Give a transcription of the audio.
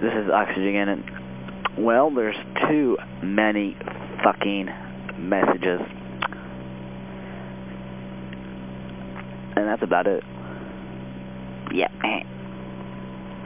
This is Oxygen, and well, there's too many fucking messages. And that's about it. Yeah.